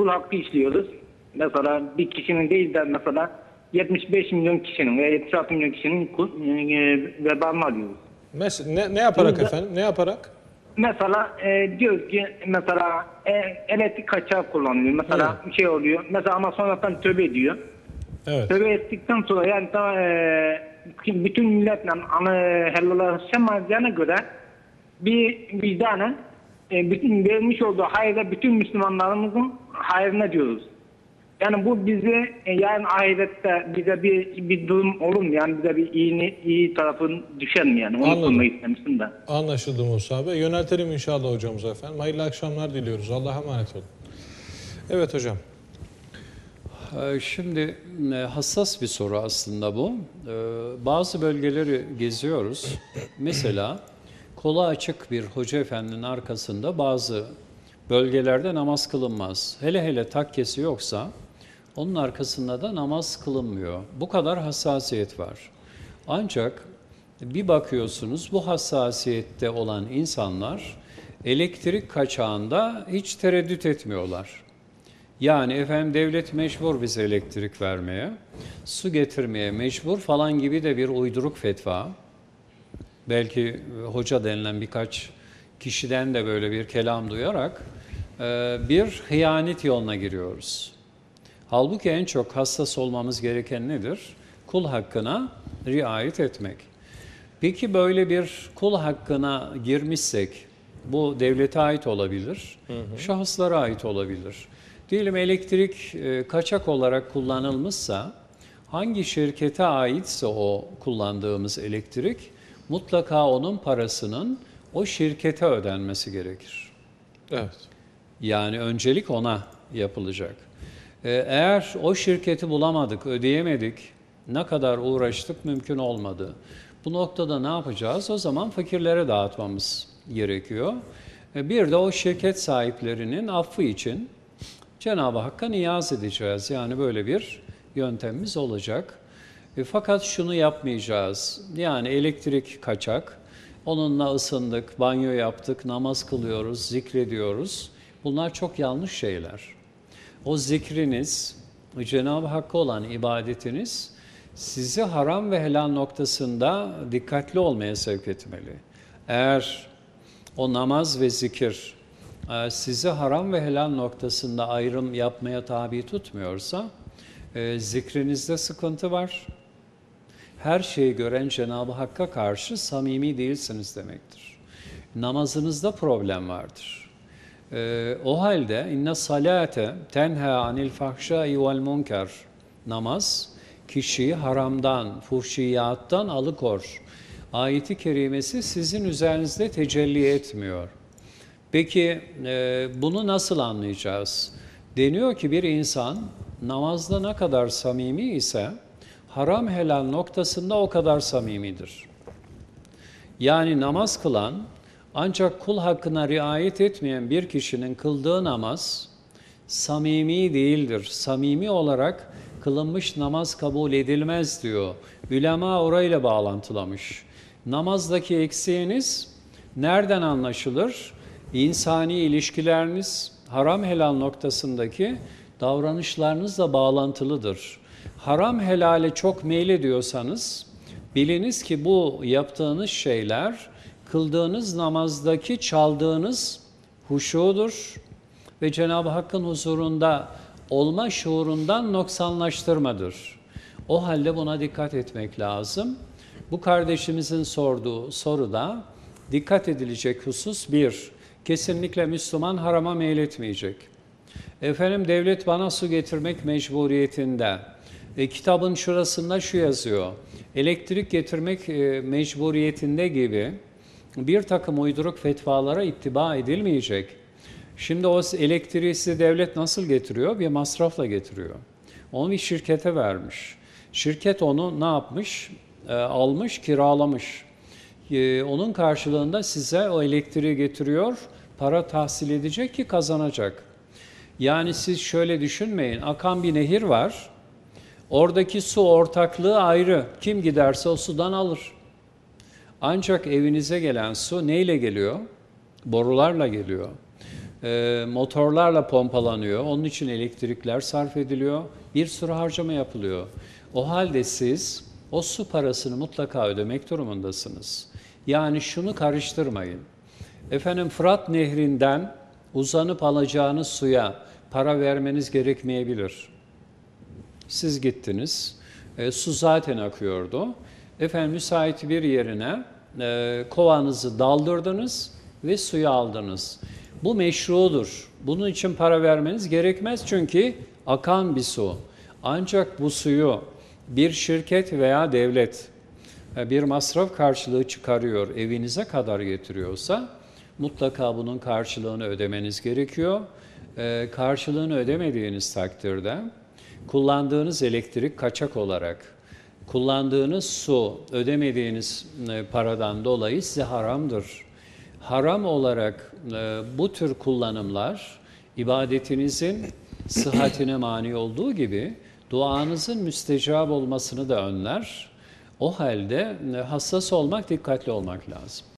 kul hakkı işliyoruz. Mesela bir kişinin değil de mesela 75 milyon kişinin veya 76 milyon kişinin kul, e, vebalini alıyoruz. Mes- ne, ne yaparak Burada- efendim? Ne yaparak? Mesela e, diyoruz ki mesela e, elektrik kaçağı kullanılıyor. Mesela bir şey oluyor. Mesela ama sonradan tövbe ediyor. Evet. Tövbe ettikten sonra yani tam, e, bütün milletle ana helallaşamayacağına göre bir vicdanen e, bütün vermiş olduğu hayırda bütün Müslümanlarımızın hayrına diyoruz. Yani bu bizi e, yani ahirette bize bir bir durum olur mu? Yani bize bir iyi, iyi tarafın düşer mi yani? Onu Anladım. sormak istemiştim de. Anlaşıldı Musa Bey. Yöneltelim inşallah hocamıza efendim. Hayırlı akşamlar diliyoruz. Allah'a emanet olun. Evet hocam. Ee, Şimdi e, hassas bir soru aslında bu. Ee, Bazı bölgeleri geziyoruz. Mesela kola açık bir hoca efendinin arkasında bazı bölgelerde namaz kılınmaz. Hele hele takkesi yoksa onun arkasında da namaz kılınmıyor. Bu kadar hassasiyet var. Ancak bir bakıyorsunuz bu hassasiyette olan insanlar elektrik kaçağında hiç tereddüt etmiyorlar. Yani efendim devlet mecbur bize elektrik vermeye, su getirmeye mecbur falan gibi de bir uyduruk fetva. Belki e, hoca denilen birkaç kişiden de böyle bir kelam duyarak e, bir hıyanet yoluna giriyoruz. Halbuki en çok hassas olmamız gereken nedir? Kul hakkına riayet etmek. Peki böyle bir kul hakkına girmişsek, bu devlete ait olabilir, şahıslara ait olabilir. Diyelim elektrik e, kaçak olarak kullanılmışsa, hangi şirkete aitse o kullandığımız elektrik, mutlaka onun parasının o şirkete ödenmesi gerekir. Evet. Yani öncelik ona yapılacak. Ee, Eğer o şirketi bulamadık, ödeyemedik, ne kadar uğraştık mümkün olmadı. Bu noktada ne yapacağız? O zaman fakirlere dağıtmamız gerekiyor. Ee, Bir de o şirket sahiplerinin affı için Cenab-ı Hakk'a niyaz edeceğiz. Yani böyle bir yöntemimiz olacak. E, fakat şunu yapmayacağız. Yani elektrik kaçak, onunla ısındık, banyo yaptık, namaz kılıyoruz, zikrediyoruz. Bunlar çok yanlış şeyler. O zikriniz, Cenab-ı Hakk'a olan ibadetiniz sizi haram ve helal noktasında dikkatli olmaya sevk etmeli. Eğer o namaz ve zikir e, sizi haram ve helal noktasında ayrım yapmaya tabi tutmuyorsa e, zikrinizde sıkıntı var. Her şeyi gören Cenab-ı Hakk'a karşı samimi değilsiniz demektir. Namazınızda problem vardır. E, o halde inne salate tenha anil fahşai vel munker namaz kişiyi haramdan, fuhşiyattan alıkor. Ayeti kerimesi sizin üzerinizde tecelli etmiyor. Peki e, bunu nasıl anlayacağız? Deniyor ki bir insan namazda ne kadar samimi ise haram helal noktasında o kadar samimidir. Yani namaz kılan ancak kul hakkına riayet etmeyen bir kişinin kıldığı namaz samimi değildir. Samimi olarak kılınmış namaz kabul edilmez diyor. Ülema orayla bağlantılamış. Namazdaki eksiğiniz nereden anlaşılır? İnsani ilişkileriniz haram helal noktasındaki davranışlarınızla bağlantılıdır. Haram helale çok meylediyorsanız biliniz ki bu yaptığınız şeyler kıldığınız namazdaki çaldığınız huşudur ve Cenab-ı Hakk'ın huzurunda olma şuurundan noksanlaştırmadır. O halde buna dikkat etmek lazım. Bu kardeşimizin sorduğu soruda dikkat edilecek husus bir, kesinlikle Müslüman harama meyletmeyecek. Efendim devlet bana su getirmek mecburiyetinde. E, kitabın şurasında şu yazıyor. Elektrik getirmek e, mecburiyetinde gibi bir takım uyduruk fetvalara ittiba edilmeyecek. Şimdi o elektriği size devlet nasıl getiriyor? Bir masrafla getiriyor. Onu bir şirkete vermiş. Şirket onu ne yapmış? E, almış, kiralamış. E, onun karşılığında size o elektriği getiriyor, para tahsil edecek ki kazanacak. Yani siz şöyle düşünmeyin, akan bir nehir var, oradaki su ortaklığı ayrı. Kim giderse o sudan alır. Ancak evinize gelen su neyle geliyor? Borularla geliyor. e, motorlarla pompalanıyor. Onun için elektrikler sarf ediliyor. Bir sürü harcama yapılıyor. O halde siz o su parasını mutlaka ödemek durumundasınız. Yani şunu karıştırmayın. Efendim Fırat Nehri'nden uzanıp alacağınız suya para vermeniz gerekmeyebilir. Siz gittiniz, e, su zaten akıyordu. Efendim müsait bir yerine e, kovanızı daldırdınız ve suyu aldınız. Bu meşrudur. Bunun için para vermeniz gerekmez çünkü akan bir su. Ancak bu suyu bir şirket veya devlet e, bir masraf karşılığı çıkarıyor, evinize kadar getiriyorsa mutlaka bunun karşılığını ödemeniz gerekiyor. E, karşılığını ödemediğiniz takdirde kullandığınız elektrik kaçak olarak, kullandığınız su ödemediğiniz e, paradan dolayı size haramdır. Haram olarak e, bu tür kullanımlar ibadetinizin sıhhatine mani olduğu gibi duanızın müstecab olmasını da önler. O halde hassas olmak, dikkatli olmak lazım.